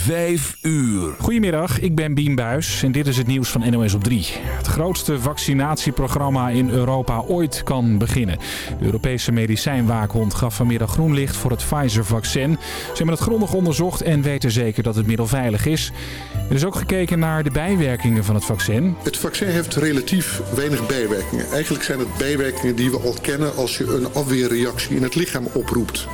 5 uur. Goedemiddag, ik ben Bien Buis en dit is het nieuws van NOS op 3. Het grootste vaccinatieprogramma in Europa ooit kan beginnen. De Europese medicijnwaakhond gaf vanmiddag groen licht voor het Pfizer-vaccin. Ze hebben het grondig onderzocht en weten zeker dat het middel veilig is. Er is ook gekeken naar de bijwerkingen van het vaccin. Het vaccin heeft relatief weinig bijwerkingen. Eigenlijk zijn het bijwerkingen die we al kennen als je een afweerreactie in het lichaam oproept.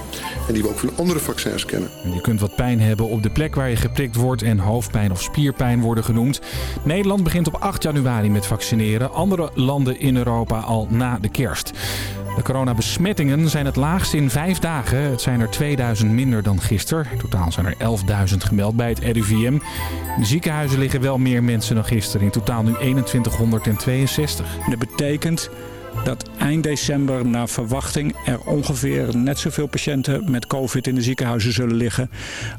En die we ook van andere vaccins kennen. Je kunt wat pijn hebben op de plek waar je geprikt wordt en hoofdpijn of spierpijn worden genoemd. Nederland begint op 8 januari met vaccineren. Andere landen in Europa al na de kerst. De coronabesmettingen zijn het laagst in vijf dagen. Het zijn er 2000 minder dan gisteren. In totaal zijn er 11.000 gemeld bij het RIVM. In de ziekenhuizen liggen wel meer mensen dan gisteren. In totaal nu 2162. Dat betekent dat eind december naar verwachting er ongeveer net zoveel patiënten met covid in de ziekenhuizen zullen liggen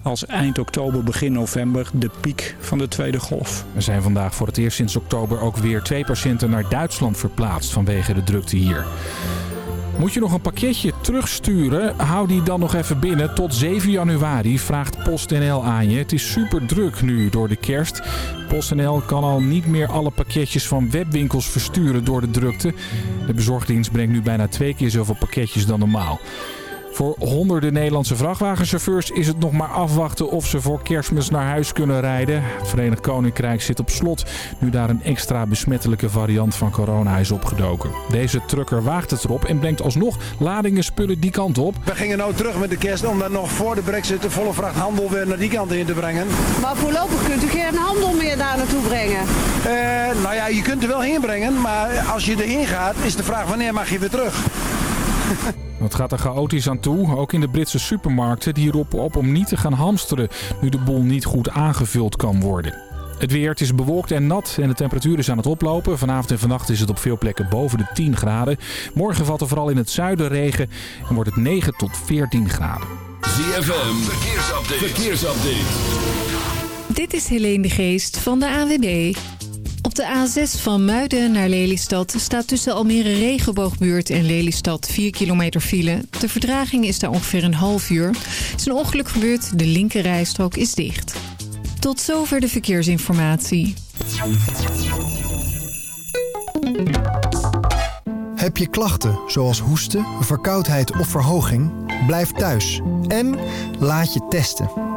als eind oktober, begin november, de piek van de tweede golf. Er zijn vandaag voor het eerst sinds oktober ook weer twee patiënten naar Duitsland verplaatst vanwege de drukte hier. Moet je nog een pakketje terugsturen? Hou die dan nog even binnen. Tot 7 januari vraagt PostNL aan je. Het is super druk nu door de kerst. PostNL kan al niet meer alle pakketjes van webwinkels versturen door de drukte. De bezorgdienst brengt nu bijna twee keer zoveel pakketjes dan normaal. Voor honderden Nederlandse vrachtwagenchauffeurs is het nog maar afwachten of ze voor kerstmis naar huis kunnen rijden. Het Verenigd Koninkrijk zit op slot nu daar een extra besmettelijke variant van corona is opgedoken. Deze trucker waagt het erop en brengt alsnog ladingen spullen die kant op. We gingen nou terug met de kerst om dan nog voor de brexit de volle vracht handel weer naar die kant in te brengen. Maar voorlopig kunt u geen handel meer daar naartoe brengen? Uh, nou ja, je kunt er wel heen brengen, maar als je erheen gaat is de vraag wanneer mag je weer terug. Het gaat er chaotisch aan toe. Ook in de Britse supermarkten die roepen op om niet te gaan hamsteren nu de boel niet goed aangevuld kan worden. Het weer, het is bewolkt en nat en de temperatuur is aan het oplopen. Vanavond en vannacht is het op veel plekken boven de 10 graden. Morgen valt er vooral in het zuiden regen en wordt het 9 tot 14 graden. ZFM, verkeersupdate. verkeersupdate. Dit is Helene de Geest van de AWB. De A6 van Muiden naar Lelystad staat tussen Almere Regenboogbuurt en Lelystad 4 kilometer file. De verdraging is daar ongeveer een half uur. Is een ongeluk gebeurd, de linkerrijstrook is dicht. Tot zover de verkeersinformatie. Heb je klachten zoals hoesten, verkoudheid of verhoging? Blijf thuis en laat je testen.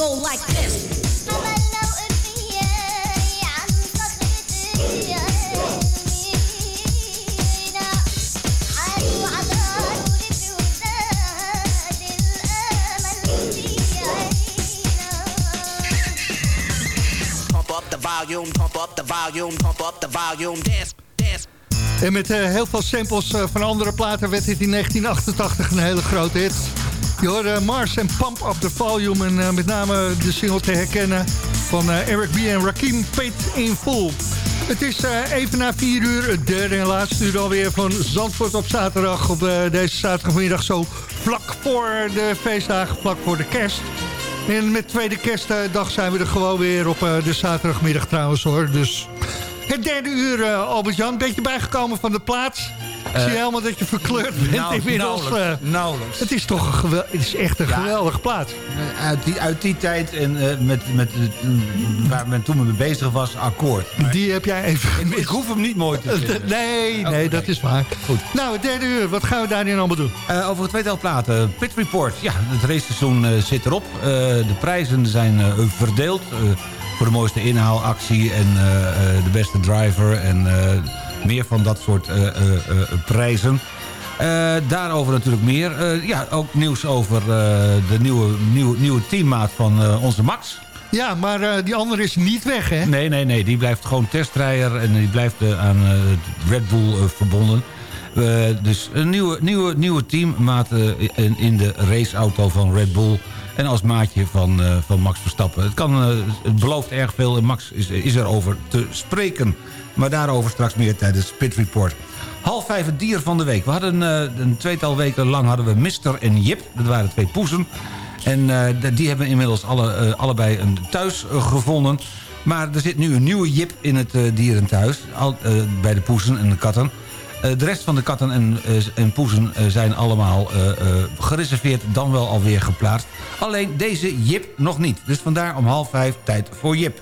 go like this. Pump up the volume, pump up the volume, pump up the volume, dance, dance. En met eh, heel veel samples eh, van andere platen werd dit in 1988 een hele grote hit. Je hoorde Mars en Pump Up the Volume en eh, met name de single te herkennen van eh, Eric B. en Rakim Paid in Full. Het is eh, even na 4 uur, het derde en laatste uur alweer van Zandvoort op zaterdag. Op eh, deze zaterdagmiddag zo vlak voor de feestdagen, vlak voor de kerst. En met tweede kerstdag zijn we er gewoon weer op eh, de zaterdagmiddag trouwens hoor. Dus het derde uur, eh, Albert-Jan, beetje bijgekomen van de plaats. Ik zie helemaal dat je verkleurd bent nou, inmiddels. nauwelijks, eh. nauwelijks. Het is toch een, gewel het is echt een Ja. geweldige plaats. Uit die, uit die tijd en eh, met, met, eh, waar men toen mee bezig was, akkoord. Maar Die heb jij even ik, ik hoef hem niet mooi te vinden. Nee, nee, dat is waar. Goed. Nou, het derde uur, wat gaan we daarin allemaal doen? Eh, over het tweetal platen. Pit Report. Ja, het raceseizoen eh, zit erop. Eh, de prijzen zijn eh, verdeeld. eh, voor de mooiste inhaalactie en eh, eh, de beste driver. En eh, meer van dat soort eh, eh, eh, prijzen. Daarover natuurlijk meer. Ja, ook nieuws over de nieuwe, nieuwe, nieuwe teammaat van onze Max. Ja, maar die andere is niet weg, hè? Nee, nee, nee. Die blijft gewoon testrijder en die blijft aan Red Bull verbonden. Dus een nieuwe, nieuwe, nieuwe teammaat in, in de raceauto van Red Bull. En als maatje van, van Max Verstappen. Het, kan, het belooft erg veel en Max is, is erover te spreken. Maar daarover straks meer tijdens Pit Report. Half vijf het dier van de week. We hadden eh, een tweetal weken lang hadden we Mister en Jip. Dat waren twee poezen. En eh, die hebben inmiddels alle, eh, allebei een thuis gevonden. Maar er zit nu een nieuwe Jip in het dierenthuis. Al, bij de poezen en de katten. De rest van de katten en, en poezen zijn allemaal gereserveerd... dan wel alweer geplaatst. Alleen deze Jip nog niet. Dus vandaar om half vijf tijd voor Jip.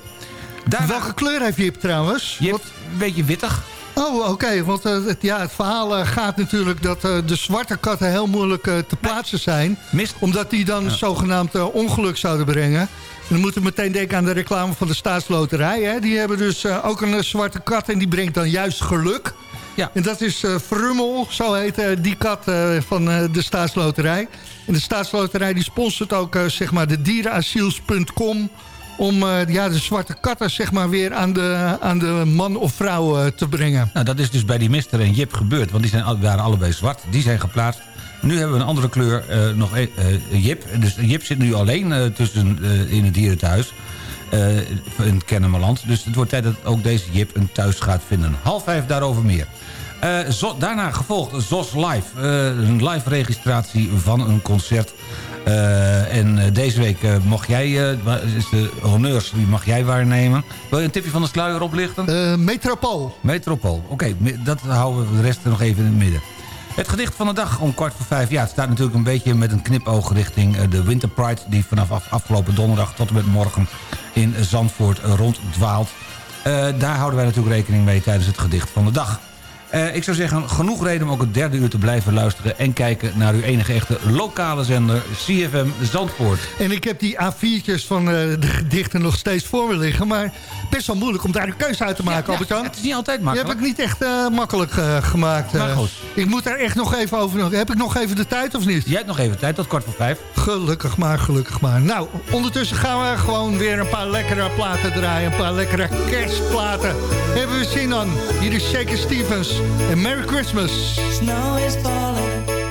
Daarna- Welke kleur heeft Jip trouwens? Jip, Wat- een beetje wittig. Oh, oké, want eh, het, ja, het verhaal eh, gaat natuurlijk dat eh, de zwarte katten heel moeilijk te plaatsen zijn. Mist. Omdat die dan zogenaamd ongeluk zouden brengen. En dan moeten we meteen denken aan de reclame van de staatsloterij. Hè? Die hebben dus ook een zwarte kat en die brengt dan juist geluk. Ja. En dat is Frummel, zo heet die kat van de staatsloterij. En de staatsloterij die sponsort ook zeg maar de dierenasiels.com... om eh, ja, de zwarte katten zeg maar, weer aan de, aan de man of vrouw eh, te brengen. Nou, dat is dus bij die Mister en Jip gebeurd. Want die zijn, waren allebei zwart. Die zijn geplaatst. Nu hebben we een andere kleur, eh, nog e- Jip. Dus Jip zit nu alleen tussen, in het dierenthuis. eh, in Kennemerland. Dus het wordt tijd dat ook deze Jip een thuis gaat vinden. Half vijf daarover meer. Zo- daarna gevolgd ZOS Live. een live registratie van een concert. Eh, en eh, deze week eh, mag jij, is de honneurs, die mag jij waarnemen. Wil je een tipje van de sluier oplichten? Metropool. Metropool. Oké, dat houden we de rest nog even in het midden. Het gedicht van de dag om kwart voor vijf. Ja, het staat natuurlijk een beetje met een knipoog richting de Winter Pride... die vanaf af- afgelopen donderdag tot en met morgen in Zandvoort ronddwaalt. Eh, daar houden wij natuurlijk rekening mee tijdens het gedicht van de dag. Eh, ik zou zeggen, genoeg reden om ook het derde uur te blijven luisteren... en kijken naar uw enige echte lokale zender, CFM Zandvoort. En ik heb die A4'tjes van eh, de gedichten nog steeds voor me liggen. Maar best wel moeilijk om daar een keuze uit te maken, Ja, Albert-Jan. het is niet altijd Je makkelijk. hebt het niet echt eh, makkelijk gemaakt. Maar goed. Ik moet daar echt nog even over... Heb ik nog even de tijd of niet? Jij hebt nog even tijd, tot kwart voor vijf. Gelukkig maar, gelukkig maar. Nou, ondertussen gaan we gewoon weer een paar lekkere platen draaien. Een paar lekkere kerstplaten. Hebben we zin aan. Hier is Shaker Stevens. En Merry Christmas. Snow is falling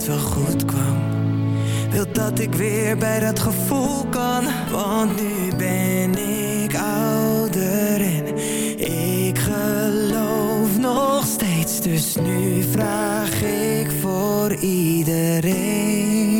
Het wel goed kwam. Wil dat ik weer bij dat gevoel kan, want nu ben ik ouder en ik geloof nog steeds. Dus nu vraag ik voor iedereen.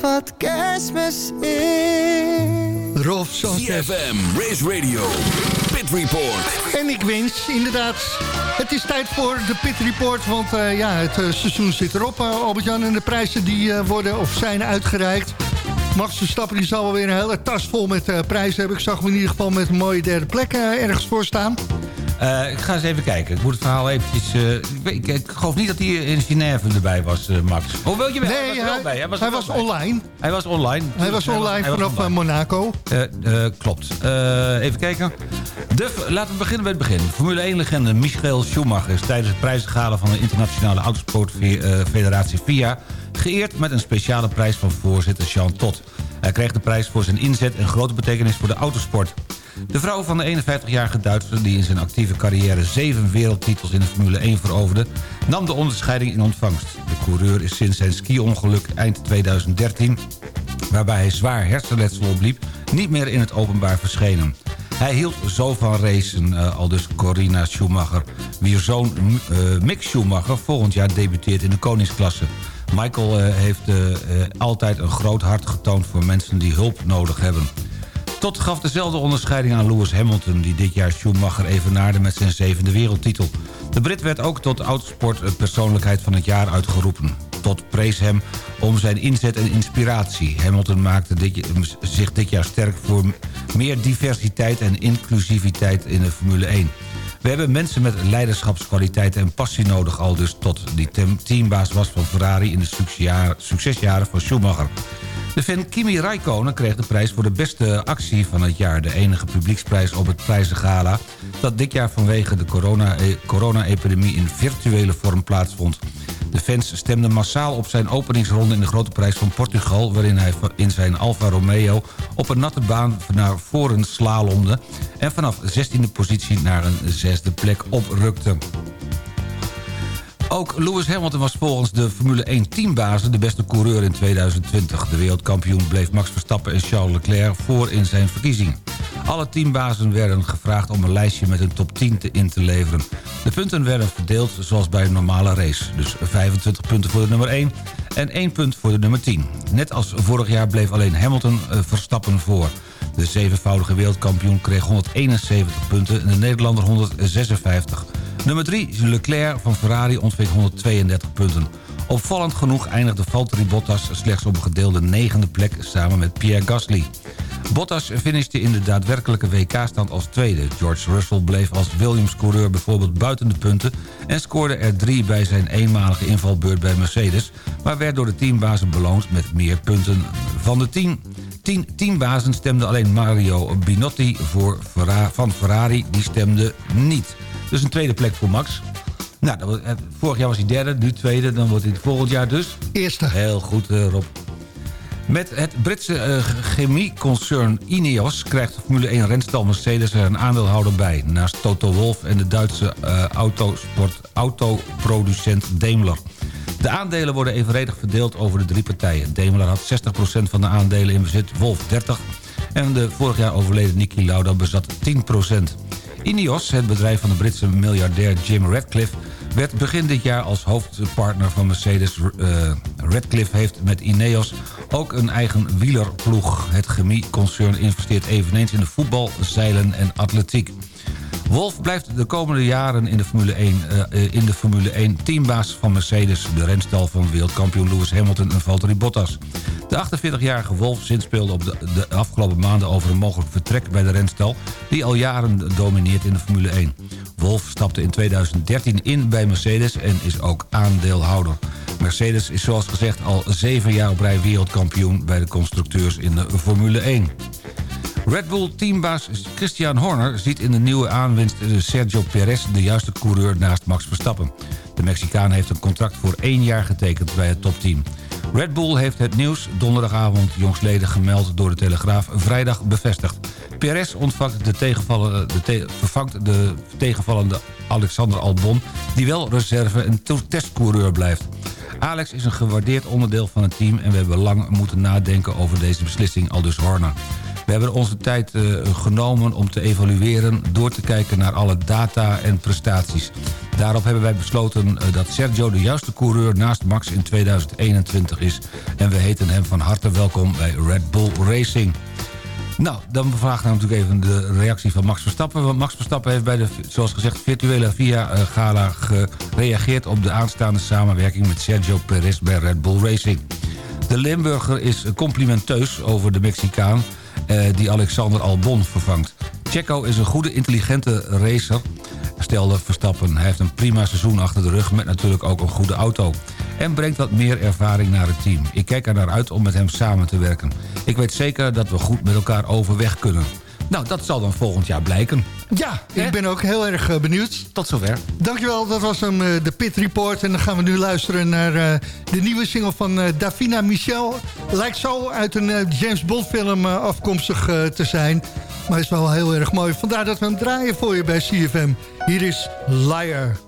Toch wat kerstmis is. Rolf Sanchez. CFM, Race Radio, Pit Report. En ik wens, inderdaad, het is tijd voor de Pit Report. Want eh, ja, het eh, seizoen zit erop, uh, Albert-Jan. En de prijzen die eh, worden of zijn uitgereikt. Max Verstappen die zal wel weer een hele tas vol met eh, prijzen hebben. Ik zag hem in ieder geval met een mooie derde plek ergens voor staan. Eh, ik ga eens even kijken. Ik moet het verhaal eventjes... eh, ik, ik, geloof niet dat hij in Genève erbij was, eh, Max. Oh, wil je wel? Nee, hij was er wel bij. Hij was, hij online. Hij was online. Hij was online hij vanaf online. Monaco. Klopt. Even kijken. De, laten we beginnen bij het begin. Formule 1-legende Michael Schumacher is tijdens het prijzengala van de Internationale Autosportfederatie FIA... geëerd met een speciale prijs van voorzitter Jean Todt. Hij kreeg de prijs voor zijn inzet en grote betekenis voor de autosport. De vrouw van de 51-jarige Duitser... die in zijn actieve carrière zeven wereldtitels in de Formule 1 veroverde... nam de onderscheiding in ontvangst. De coureur is sinds zijn ski-ongeluk eind 2013 waarbij hij zwaar hersenletsel opliep... niet meer in het openbaar verschenen. Hij hield zo van racen, uh, al dus Corina Schumacher... wier zoon uh, Mick Schumacher volgend jaar debuteert in de koningsklasse. Michael uh, heeft altijd een groot hart getoond voor mensen die hulp nodig hebben. Tot gaf dezelfde onderscheiding aan Lewis Hamilton... die dit jaar Schumacher evenaarde met zijn zevende wereldtitel. De Brit werd ook tot autosport persoonlijkheid van het jaar uitgeroepen. Tot prees hem om zijn inzet en inspiratie. Hamilton maakte dit, zich dit jaar sterk voor meer diversiteit en inclusiviteit in de Formule 1. We hebben mensen met leiderschapskwaliteiten en passie nodig... al dus tot die teambaas was van Ferrari in de succesjaren van Schumacher. De fan Kimi Räikkönen kreeg de prijs voor de beste actie van het jaar. De enige publieksprijs op het prijzengala... dat dit jaar vanwege de corona-epidemie in virtuele vorm plaatsvond. De fans stemden massaal op zijn openingsronde in de Grote Prijs van Portugal... waarin hij in zijn Alfa Romeo op een natte baan naar voren slalomde... en vanaf 16e positie naar een zesde plek oprukte. Ook Lewis Hamilton was volgens de Formule 1 teambazen de beste coureur in 2020. De wereldkampioen bleef Max Verstappen en Charles Leclerc voor in zijn verkiezing. Alle teambazen werden gevraagd om een lijstje met een top 10 te in te leveren. De punten werden verdeeld zoals bij een normale race. Dus 25 punten voor de nummer 1 en 1 punt voor de nummer 10. Net als vorig jaar bleef alleen Hamilton uh, Verstappen voor. De zevenvoudige wereldkampioen kreeg 171 punten en de Nederlander 156. Nummer 3, Leclerc van Ferrari ontving 132 punten. Opvallend genoeg eindigde Valtteri Bottas slechts op een gedeelde negende plek samen met Pierre Gasly. Bottas finishte in de daadwerkelijke WK-stand als tweede. George Russell bleef als Williams-coureur bijvoorbeeld buiten de punten... en scoorde er drie bij zijn eenmalige invalbeurt bij Mercedes... maar werd door de teambazen beloond met meer punten. Van de tien, tien teambazen stemde alleen Mario Binotti voor van Ferrari. Die stemde niet. Dus een tweede plek voor Max. Nou, dat, vorig jaar was hij derde, nu tweede. Dan wordt hij volgend jaar dus... Eerste. Heel goed, uh, Rob. Met het Britse uh, chemieconcern Ineos krijgt de Formule 1 renstal Mercedes er een aandeelhouder bij. Naast Toto Wolff en de Duitse uh, autosport autoproducent Daimler. De aandelen worden evenredig verdeeld over de drie partijen. Daimler had 60% van de aandelen in bezit, Wolf 30%... en de vorig jaar overleden Niki Lauda bezat 10%. Ineos, het bedrijf van de Britse miljardair Jim Radcliffe werd begin dit jaar als hoofdpartner van Mercedes. Uh, Radcliffe heeft met Ineos ook een eigen wielerploeg. Het chemieconcern investeert eveneens in de voetbal, zeilen en atletiek. Wolf blijft de komende jaren in de Formule 1, uh, in de Formule 1 teambaas van Mercedes... de renstal van wereldkampioen Lewis Hamilton en Valtteri Bottas. De 48-jarige Wolf zinspeelde op de, de, afgelopen maanden over een mogelijk vertrek bij de renstal... die al jaren domineert in de Formule 1. Wolf stapte in 2013 in bij Mercedes en is ook aandeelhouder. Mercedes is zoals gezegd al zeven jaar op rij wereldkampioen... bij de constructeurs in de Formule 1. Red Bull teambaas Christian Horner ziet in de nieuwe aanwinst Sergio Perez... de juiste coureur naast Max Verstappen. De Mexicaan heeft een contract voor één jaar getekend bij het topteam. Red Bull heeft het nieuws donderdagavond jongsleden gemeld door de Telegraaf vrijdag bevestigd. Perez ontvangt de, de vervangt de tegenvallende Alexander Albon... die wel reserve en testcoureur blijft. Alex is een gewaardeerd onderdeel van het team... en we hebben lang moeten nadenken over deze beslissing, aldus Horner. We hebben onze tijd uh, genomen om te evalueren... door te kijken naar alle data en prestaties. Daarop hebben wij besloten uh, dat Sergio de juiste coureur naast Max in 2021 is. En we heten hem van harte welkom bij Red Bull Racing. Nou, dan vragen we natuurlijk even de reactie van Max Verstappen. Want Max Verstappen heeft bij de, zoals gezegd, virtuele VIA-gala gereageerd... op de aanstaande samenwerking met Sergio Perez bij Red Bull Racing. De Limburger is complimenteus over de Mexicaan... Eh, die Alexander Albon vervangt. Checo is een goede, intelligente racer, stelde Verstappen. Hij heeft een prima seizoen achter de rug met natuurlijk ook een goede auto. En brengt wat meer ervaring naar het team. Ik kijk er naar uit om met hem samen te werken. Ik weet zeker dat we goed met elkaar overweg kunnen. Nou, dat zal dan volgend jaar blijken. Ja, ik ben ook heel erg uh, benieuwd. Tot zover. Dankjewel, dat was hem, uh, de Pit Report. En dan gaan we nu luisteren naar uh, de nieuwe single van Davina Michel. Lijkt zo uit een James Bond film afkomstig te zijn. Maar is wel heel erg mooi. Vandaar dat we hem draaien voor je bij CFM. Hier is Liar.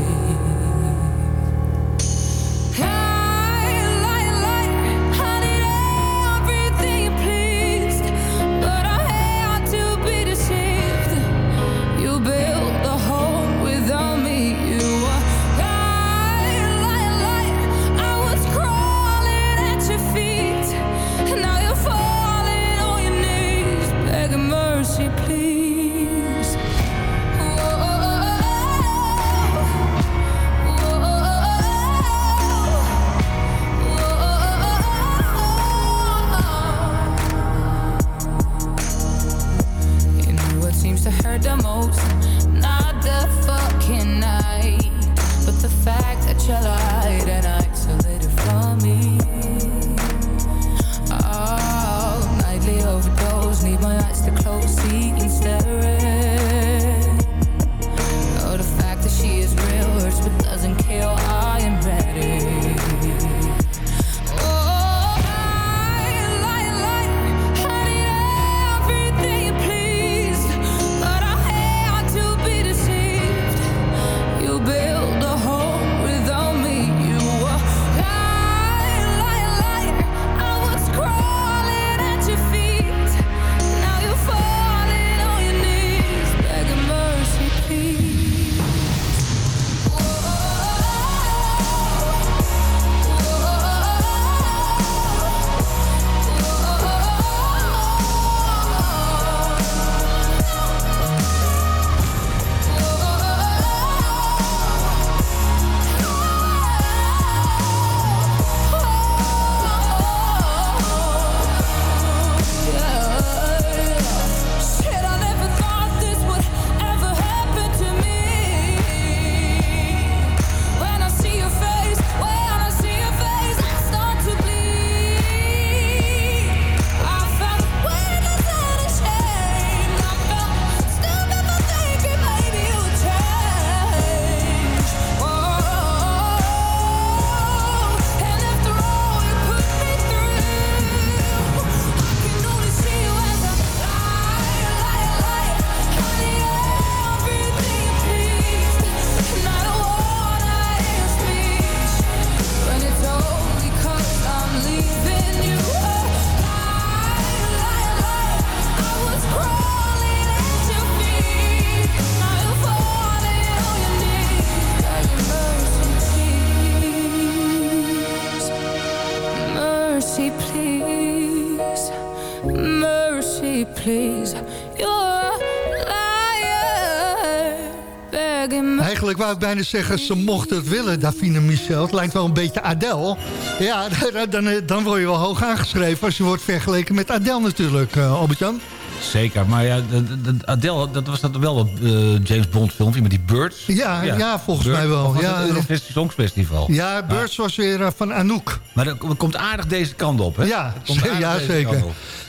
Bijna zeggen, ze mochten het willen, Davine Michel. Het lijkt wel een beetje Adele. Ja, dan, dan word je wel hoog aangeschreven als je wordt vergeleken met Adele natuurlijk, uh, Albert-Jan. Zeker, maar ja, de, de Adele, dat was dat wel dat uh, James Bond filmpje met die Birds? Ja, ja, ja volgens mij wel. ja, het Songfestival. Ja, Birds was weer uh, van Anouk. Maar dat komt aardig deze kant op, hè? Ja, ja zeker.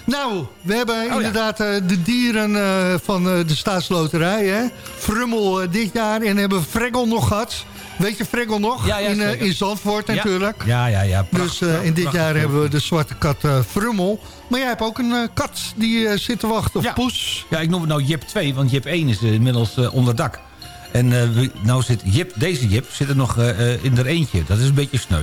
Nou, we hebben oh, inderdaad ja. de dieren van de staatsloterij, hè? Frummel dit jaar en hebben Fregel nog gehad. Weet je Fregel nog? Ja, ja, in, uh, in Zandvoort natuurlijk. Ja, ja, ja. dus uh, in dit jaar hebben we de zwarte kat uh, Frummel. Maar jij hebt ook een kat die zit te wachten, of ja. poes. Ja, ik noem het nou Jip 2, want Jip 1 is inmiddels onder dak. En nou zit Jip, deze Jip zit er nog in er eentje. Dat is een beetje sneu.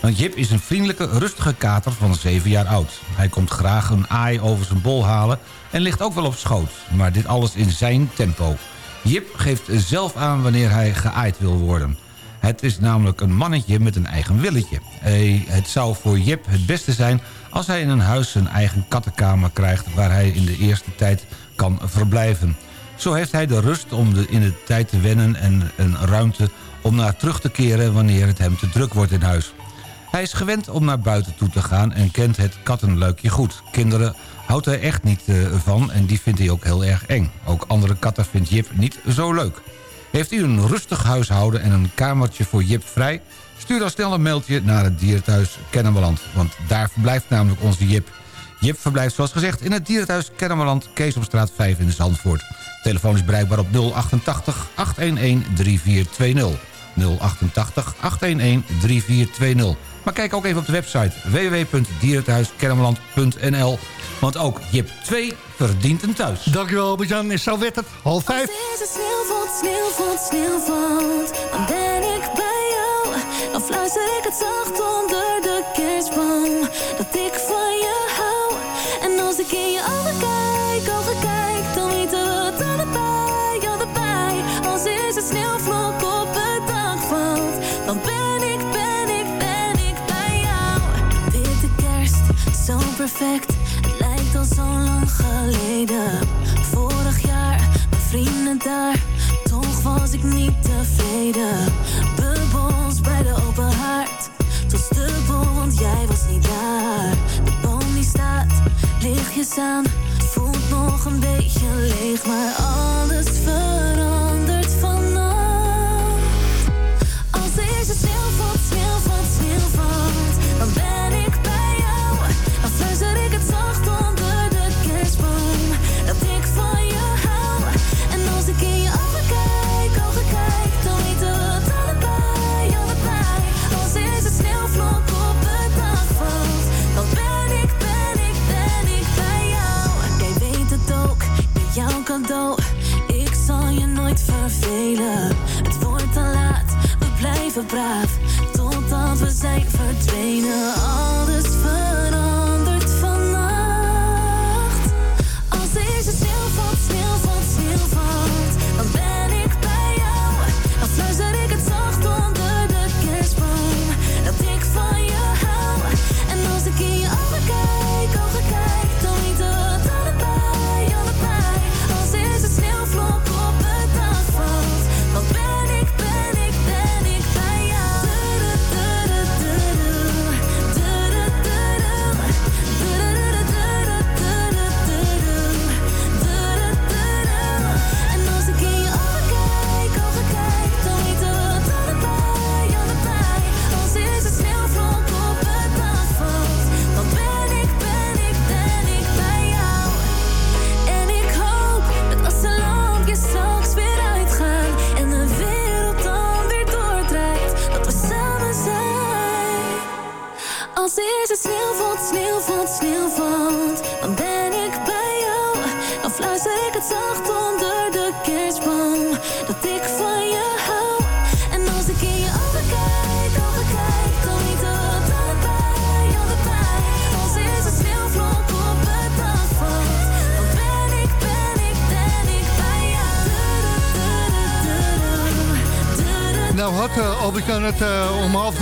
Want Jip is een vriendelijke, rustige kater van 7 jaar oud. Hij komt graag een aai over zijn bol halen en ligt ook wel op schoot. Maar dit alles in zijn tempo. Jip geeft zelf aan wanneer hij geaaid wil worden. Het is namelijk een mannetje met een eigen willetje. Het zou voor Jip het beste zijn als hij in een huis zijn eigen kattenkamer krijgt... waar hij in de eerste tijd kan verblijven. Zo heeft hij de rust om de, in de tijd te wennen en een ruimte om naar terug te keren... wanneer het hem te druk wordt in huis. Hij is gewend om naar buiten toe te gaan en kent het kattenluikje goed. Kinderen houdt hij echt niet uh, van en die vindt hij ook heel erg eng. Ook andere katten vindt Jip niet zo leuk. Heeft u een rustig huishouden en een kamertje voor Jip vrij... stuur dan snel een mailtje naar het dierenthuis Kennemerland. Want daar verblijft namelijk onze Jip. Jip verblijft zoals gezegd in het dierenthuis Kennemerland... Keesomstraat 5 in Zandvoort. Telefoon is bereikbaar op 088 811 3420. 088 811 3420. Maar kijk ook even op de website www.dierenthuiskennemerland.nl. Want ook Jip 2 verdient een thuis. Dankjewel Albert-Jan. En zo werd het half vijf. Als er sneeuw valt, sneeuw valt, dan ben ik bij jou. Dan fluister ik het zacht onder de kerstboom. Dat ik van je hou. En als ik in je ogen kijk, ogen kijk, dan weten we het allebei, allebei. Als is het sneeuwvlok op het dak valt, dan ben ik, ben ik, ben ik bij jou. Witte kerst, zo perfect zo lang geleden. Vorig jaar, mijn vrienden daar, toch was ik niet tevreden. Bubbels bij de open haard, tot dubbel, want jij was niet daar. De boom die staat, lichtjes aan, voelt nog een beetje leeg, maar alles verandert vannacht. Als deze sneeuw valt, sneeuw valt, sneeuw valt,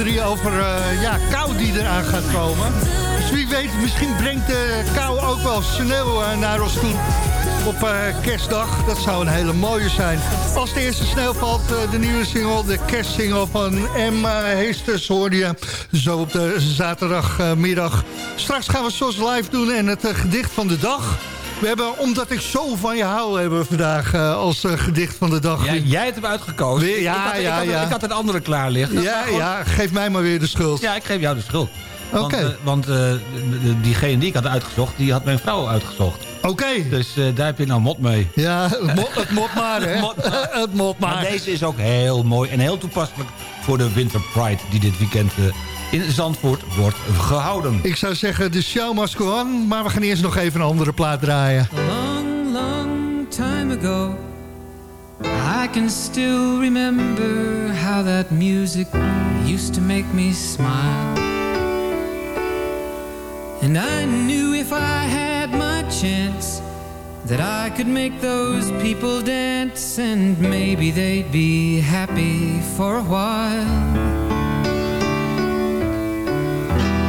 over uh, ja, kou die eraan gaat komen. wie weet, misschien brengt de kou ook wel sneeuw eh, naar ons toe op uh, kerstdag. Dat zou een hele mooie zijn. Als de eerste sneeuw valt, de nieuwe single, de kerstsingle van Emma Heesters hoorde zo op de zaterdagmiddag. Straks gaan we zoals live doen en het gedicht van de dag. We hebben, omdat ik zo van je hou, hebben we vandaag uh, als uh, gedicht van de dag. Ja, jij hebt hem uitgekozen. Weer, ja, ik, had, ja, ik, had, ja. ik had het andere klaar liggen. Ja, ja, geef mij maar weer de schuld. Ja, ik geef jou de schuld. Oké. Okay. Want, uh, want diegene die ik had uitgezocht, die had mijn vrouw uitgezocht. Oké. Okay. Dus daar heb je nou mot mee. Ja, het mot, het mot maar, hè. het, mot maar. het mot maar. maar. deze is ook heel mooi en heel toepasselijk voor de Winter Pride die dit weekend in Zandvoort wordt gehouden. Ik zou zeggen, de show must go on, maar we gaan eerst nog even een andere plaat draaien. Long, long time ago I can still remember how that music used to make me smile And I knew if I had my chance That I could make those people dance And maybe they'd be happy for a while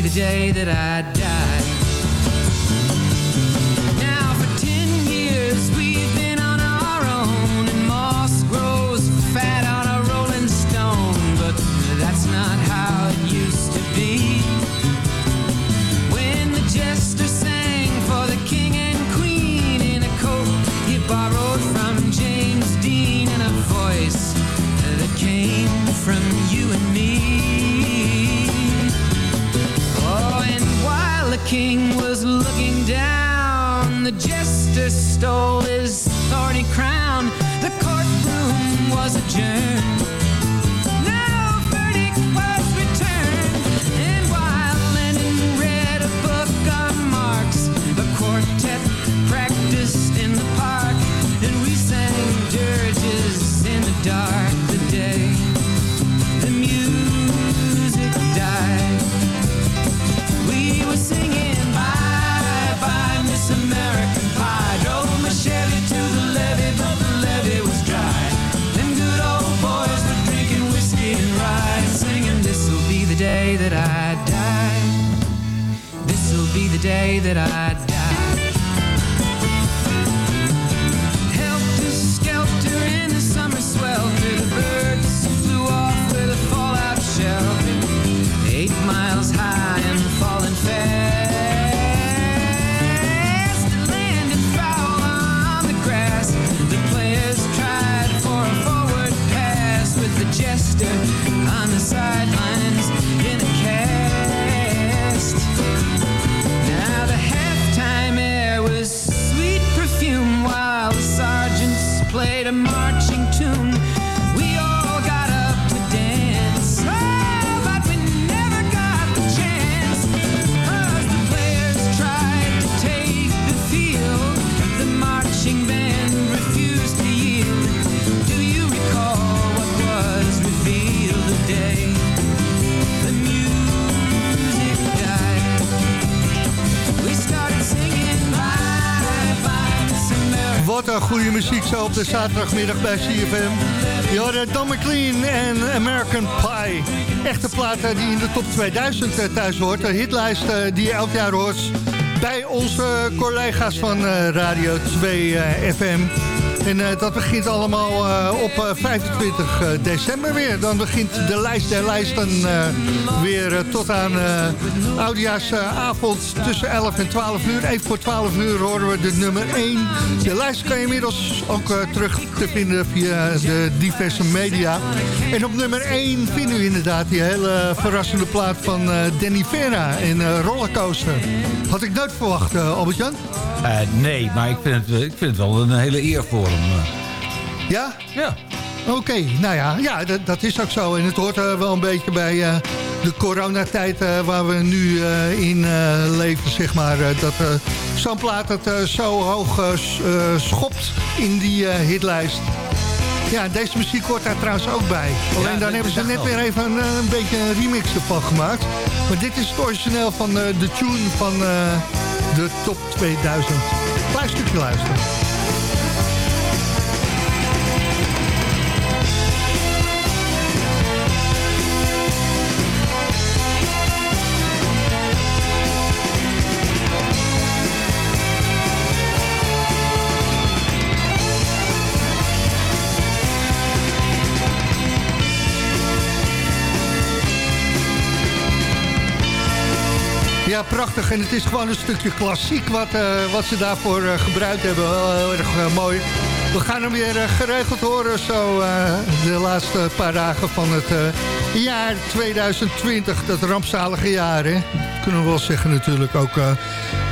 the day that I goede muziek zo op de zaterdagmiddag bij CFM. Je hoorde Don McLean en American Pie. Echte platen die in de top 2000 eh, thuis hoort. De hitlijst eh, die je elk jaar hoort bij onze collega's van eh, Radio 2 FM. En uh, dat begint allemaal uh, op 25 uh, december weer. Dan begint de lijst der lijsten weer tot aan oudjaarsavond tussen 11 en 12 uur. Even voor 12 uur horen we de nummer 1. De lijst kan je inmiddels ook terug te vinden via de diverse media. En op nummer 1 vinden we inderdaad die hele verrassende plaat van Danny Vera in Rollercoaster. Had ik nooit verwacht, Albert-Jan? nee, maar ik vind, het, ik vind het wel een hele eer voor hem. Ja? Ja. Oké, nou ja, ja dat, dat, is ook zo. En het hoort wel een beetje bij uh, de coronatijd uh, waar we nu in leven, zeg maar. dat zo'n plaat het zo hoog schopt in die hitlijst. Ja, deze muziek hoort daar trouwens ook bij. Alleen dan hebben ze net weer even een, een, beetje een remix ervan gemaakt. Maar dit is het origineel van de tune van de top 2000. Klein stukje luisteren. Ja, prachtig. En het is gewoon een stukje klassiek wat, uh, wat ze daarvoor uh, gebruikt hebben. Heel erg uh, mooi. We gaan hem weer geregeld horen zo de laatste paar dagen van het jaar 2020. Dat rampzalige jaar, hè? Kunnen we wel zeggen natuurlijk ook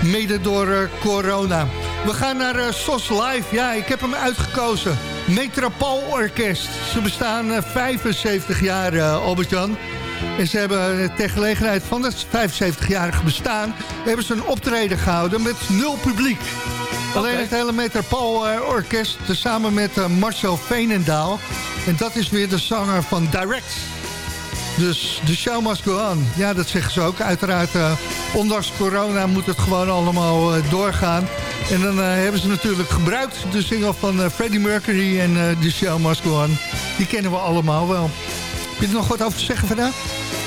mede door corona. We gaan naar SOS Live. Ja, ik heb hem uitgekozen. Metropoolorkest. Ze bestaan 75 jaar, Albert-Jan. En ze hebben ter gelegenheid van het 75-jarige bestaan... hebben ze een optreden gehouden met nul publiek. Alleen het hele Metropool-orkest samen met uh, Marcel Veenendaal. En dat is weer de zanger van Direct. Dus de show must go on. Ja, dat zeggen ze ook. Uiteraard, uh, ondanks corona moet het gewoon allemaal doorgaan. En dan hebben ze natuurlijk gebruikt de single van Freddie Mercury en de show must go on. Die kennen we allemaal wel. Heb je er nog wat over te zeggen vandaag?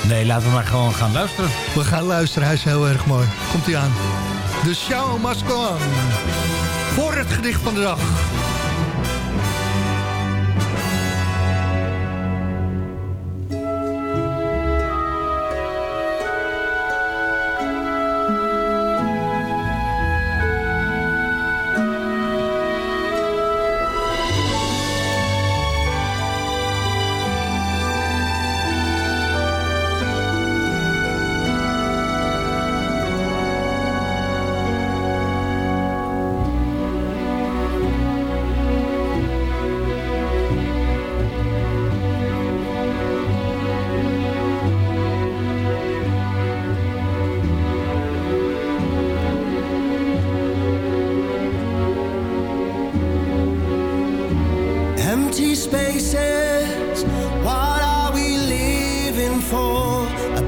Nee, laten we maar gewoon gaan luisteren. We gaan luisteren, hij is heel erg mooi. Komt hij aan. De show must go on. Voor het gedicht van de dag. Before.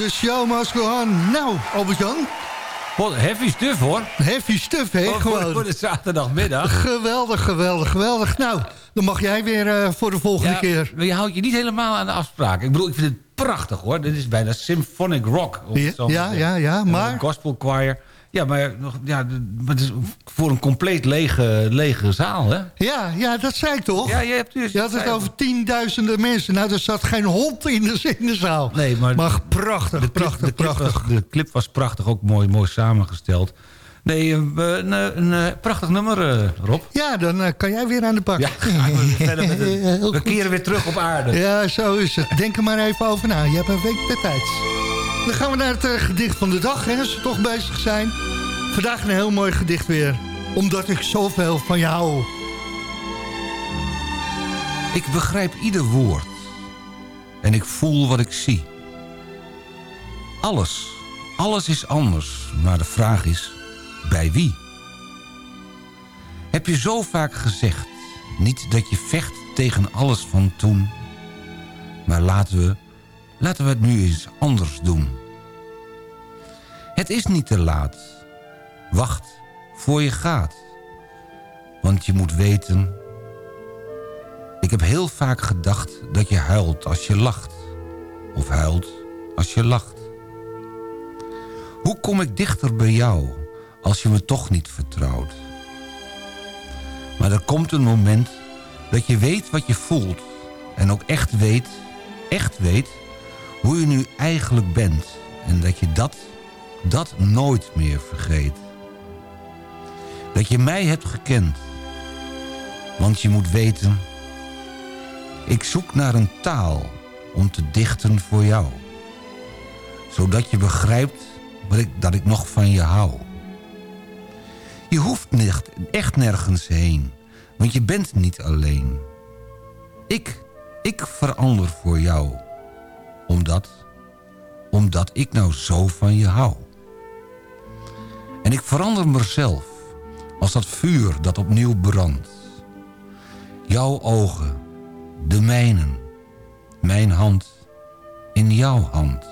De show must go on. Nou, Albert-Jan. Wat heavy stuff hoor. Heavy stuff, hè? Voor, Gewoon. voor de zaterdagmiddag. Geweldig, geweldig, geweldig. Nou, dan mag jij weer uh, voor de volgende ja, keer. Je houdt je niet helemaal aan de afspraak. Ik bedoel, ik vind het prachtig hoor. Dit is bijna symphonic rock. Ja, ja, ja, ja, maar... Gospel choir. Ja, maar, nog, ja, het is voor een compleet lege, lege zaal, hè? Ja, ja, dat zei ik toch? Ja, je, hebt dus, je had het over tienduizenden mensen. Nou, er zat geen hond in de, in de zaal. Nee, maar... Maar prachtig, de prachtig, de prachtig. Clip was, de clip was prachtig, ook mooi, mooi samengesteld. Nee, een, een, een, een prachtig nummer, uh, Rob. Ja, dan uh, kan jij weer aan de bak. Ja, we, we keren weer terug op aarde. Ja, zo is het. Denk er maar even over na. Je hebt een week de tijd. Dan gaan we naar het uh, gedicht van de dag, hè, als we toch bezig zijn. Vandaag een heel mooi gedicht weer. Omdat ik zoveel van je hou. Ik begrijp ieder woord. En ik voel wat ik zie. Alles, alles is anders. Maar de vraag is, bij wie? Heb je zo vaak gezegd... niet dat je vecht tegen alles van toen... maar laten we, laten we het nu eens anders doen. Het is niet te laat. Wacht, voor je gaat. Want je moet weten... Ik heb heel vaak gedacht dat je huilt als je lacht. Of huilt als je lacht. Hoe kom ik dichter bij jou als je me toch niet vertrouwt? Maar er komt een moment dat je weet wat je voelt... en ook echt weet, echt weet, hoe je nu eigenlijk bent... en dat je dat, dat nooit meer vergeet. Dat je mij hebt gekend. Want je moet weten... Ik zoek naar een taal om te dichten voor jou. Zodat je begrijpt wat ik, dat ik nog van je hou. Je hoeft niet, echt nergens heen, want je bent niet alleen. Ik, ik verander voor jou. Omdat, omdat ik nou zo van je hou. En ik verander mezelf als dat vuur dat opnieuw brandt. Jouw ogen, de mijnen, mijn hand in jouw hand.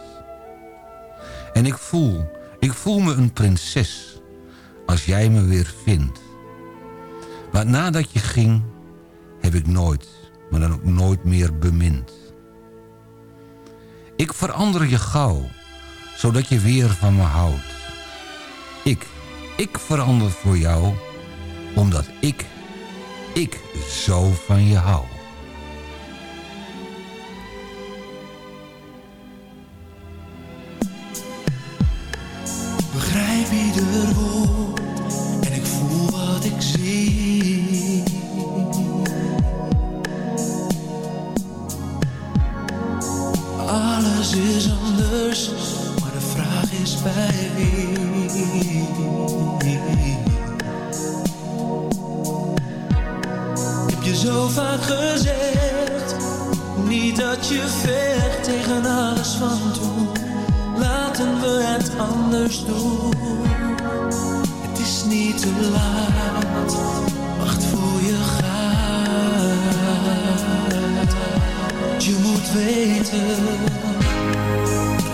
En ik voel, ik voel me een prinses als jij me weer vindt. Maar nadat je ging, heb ik nooit, maar dan ook nooit meer bemind. Ik verander je gauw, zodat je weer van me houdt. Ik, ik verander voor jou, omdat ik, ik zo van je hou.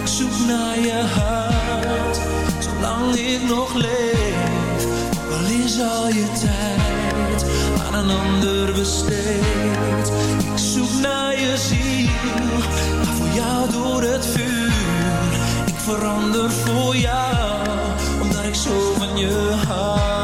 Ik zoek naar je hart. Zolang ik nog leef, al is al je tijd aan een ander besteed. Ik zoek naar je ziel, ga voor jou door het vuur. Ik verander voor jou, omdat ik zo van je hou.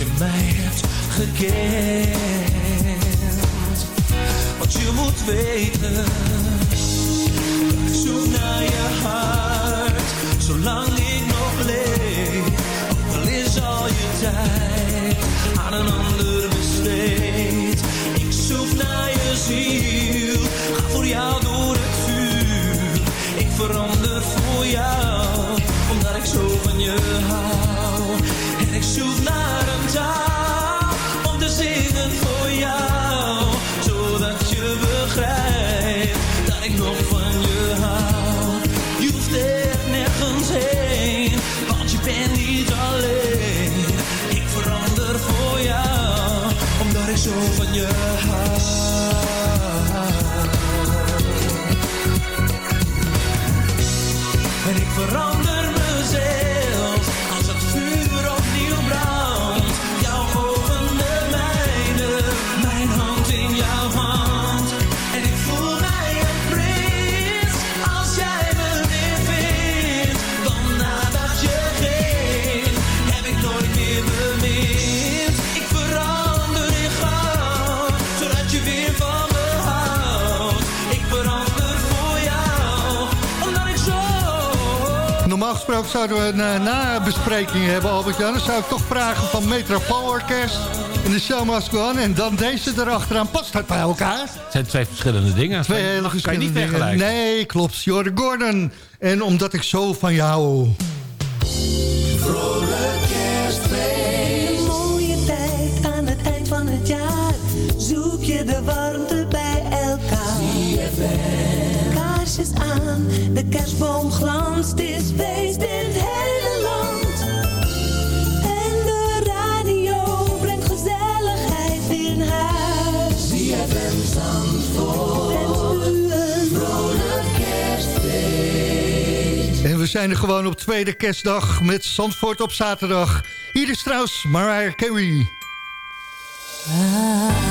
je mij hebt gekend. Want je moet weten, ik zoek naar je hart, zolang ik nog leef. Ook al is al je tijd aan een ander besteed. Ik zoek naar je ziel, ga voor jou door het vuur. Ik verander voor jou. Yeah. Zouden we een eh, nabespreking hebben, Albert-Jan. Dan zou ik toch vragen van Metropoolorkest en de Show Must Go On. En dan deze erachteraan. Past dat bij elkaar? Het zijn twee verschillende dingen. Twee hele kan je niet dingen. Nee, klopt. Jordan Gordon. En omdat ik zo van jou... Kaarsjes aan, de kerstboom glanst. Het is feest in het hele land. En de radio brengt gezelligheid in huis. ZFM Zandvoort. Wens u een vrolijk kerstfeest. En we zijn er gewoon op tweede kerstdag met Zandvoort op zaterdag. Hier is trouwens Mariah Carey. Don't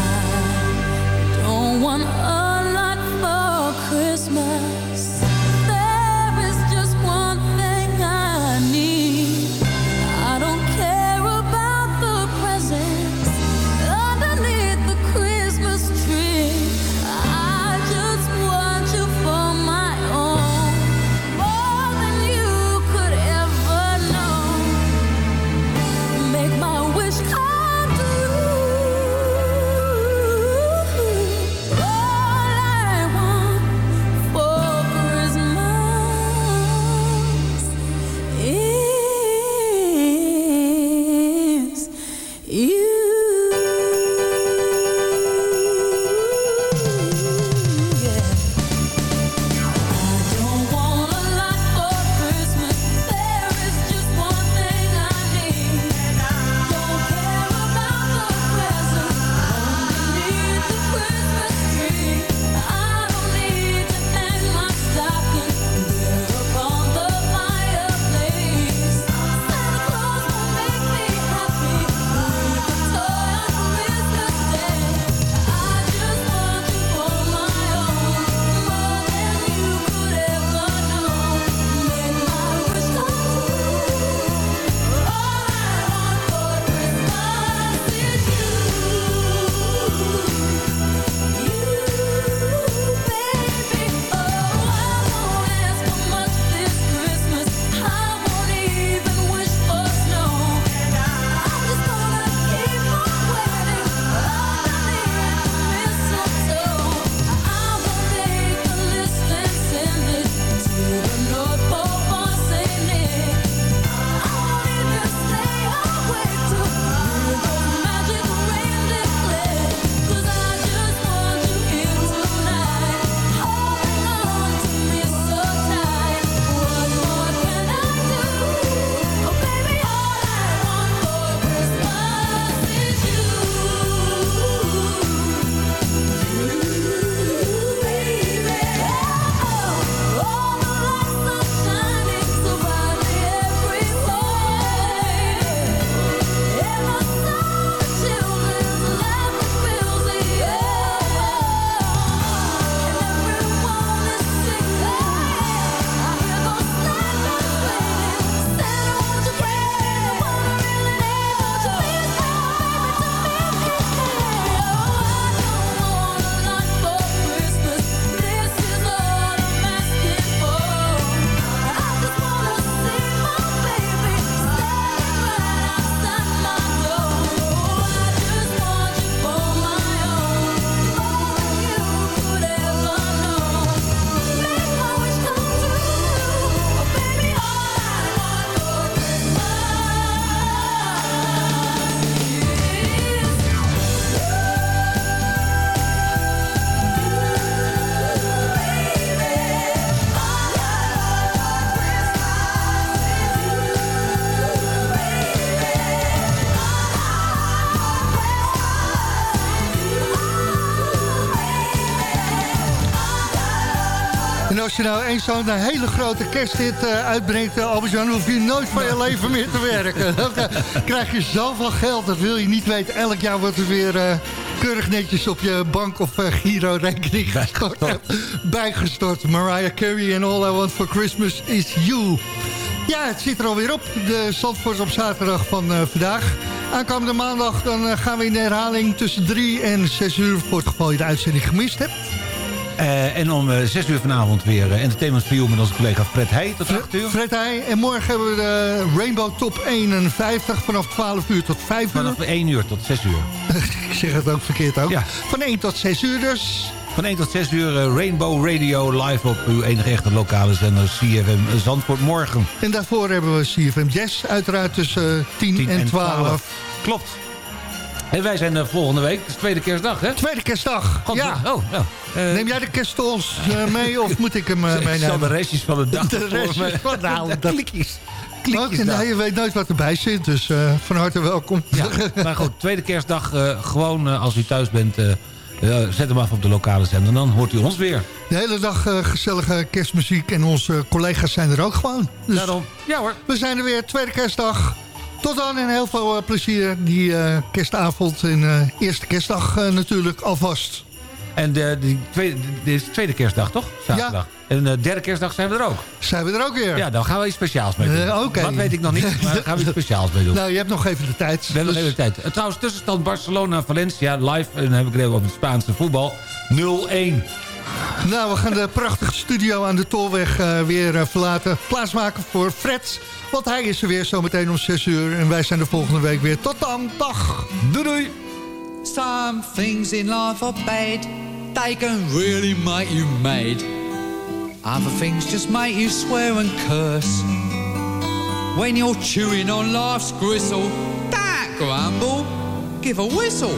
je nou eens zo'n hele grote kersthit eh, uitbrengt, uh, Albert-Jan, hoef je nooit van je leven meer te werken. Dan eh, krijg je zoveel geld, dat wil je niet weten. Elk jaar wordt er weer uh, keurig netjes op je bank- of Giro-rekening gestort, bijgestort. Mariah Carey en All I Want For Christmas Is You. Ja, het zit er alweer op. De Zandvoort op zaterdag van vandaag. Aankomende maandag dan gaan we in de herhaling tussen 3 en 6 uur... voor het geval je de uitzending gemist hebt. Uh, en om uh, 6 uur vanavond weer uh, Entertainment for You met onze collega Fred Heij tot 8 uur. Fred Heij. En morgen hebben we de Rainbow Top 51 vanaf 12 uur tot 5 uur. Vanaf 1 uur tot 6 uur. Ik zeg het ook verkeerd ook. Ja. Van 1 tot 6 uur dus. Van 1 tot 6 uur Rainbow Radio live op uw enige echte lokale zender CFM Zandvoort morgen. En daarvoor hebben we CFM Jazz uiteraard tussen 10, 10 en 12. 12. Klopt. En wij zijn uh, volgende week, tweede kerstdag, hè? Tweede kerstdag, God, ja. Oh, nou, uh, Neem jij de kerststools uh, mee of moet ik hem uh, meenemen? Ik zal de restjes van de dag De restjes van de nou, dat... klikjes. klikjes nou, je weet nooit wat erbij zit, dus van harte welkom. Ja, maar goed, tweede kerstdag, gewoon als u thuis bent... zet hem af op de lokale zender, dan hoort u ons weer. De hele dag gezellige kerstmuziek en onze collega's zijn er ook gewoon. Dus Daarom, ja hoor. We zijn er weer, tweede kerstdag. Tot dan en heel veel uh, plezier die uh, kerstavond en uh, eerste kerstdag natuurlijk alvast. En de, die tweede, dit is de tweede kerstdag, toch? Zaterdag. Ja. En de derde kerstdag zijn we er ook. Zijn we er ook weer? Ja, dan gaan we iets speciaals mee doen. Uh, okay. Wat weet ik nog niet, maar daar gaan we iets speciaals mee doen. Nou, je hebt nog even de tijd. We hebben nog even de tijd. trouwens, tussenstand Barcelona-Valencia live. En dan heb ik het even over het Spaanse voetbal. 0-1. Nou, we gaan de prachtige studio aan de Tolweg uh, weer uh, verlaten. Plaatsmaken voor Fred. Want hij is er weer zometeen om 6 uur. En wij zijn de volgende week weer. Tot dan. Dag. Doei doei. Some things in life are bad. They can really make you mad. Other things just make you swear and curse. When you're chewing on life's gristle. Don't grumble. Give a whistle.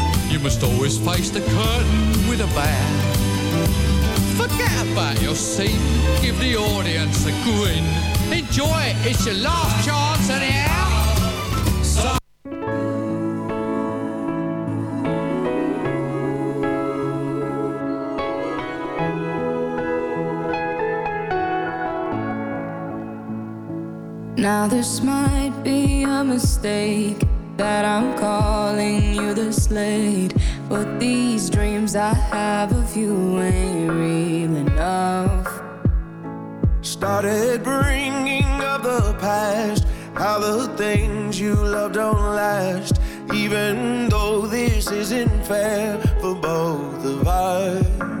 You must always face the curtain with a bow. Forget about your seat, give the audience a grin. Enjoy it, it's your last chance anyhow. Now this might be a mistake that I'm calling you this late. But these dreams I have of you ain't real enough. Started bringing up the past, how the things you love don't last. Even though this isn't fair for both of us.